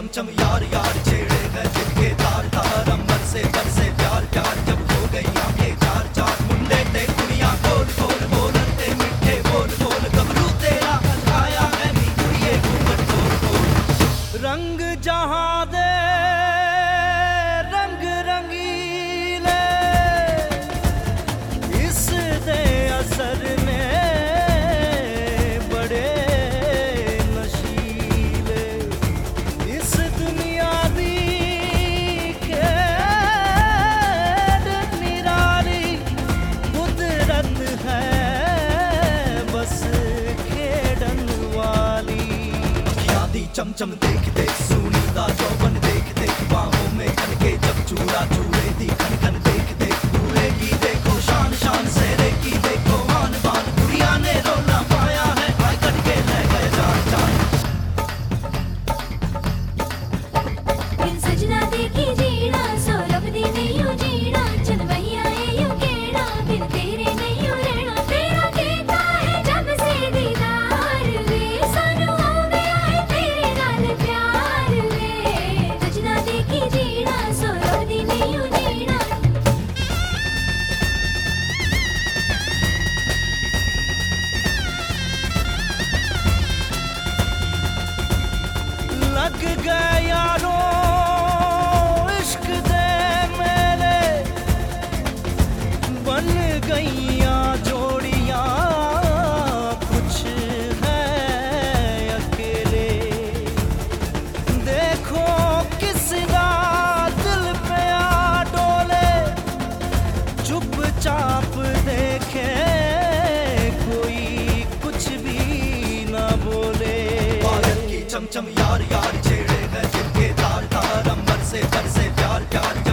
चमचम यार यार छेड़ेगा बस वाली। चमचम देख देख सुनी का चौबन देख देख बाहों में करके जब चूरा चू गया इश्क दे मेरे। गईया जोड़िया, कुछ है अकेले। देखो किसका दिल पे आ डोले। चुपचाप देखे कोई कुछ भी ना बोले। चमचम यार यार छेड़ से जब से प्यार प्यार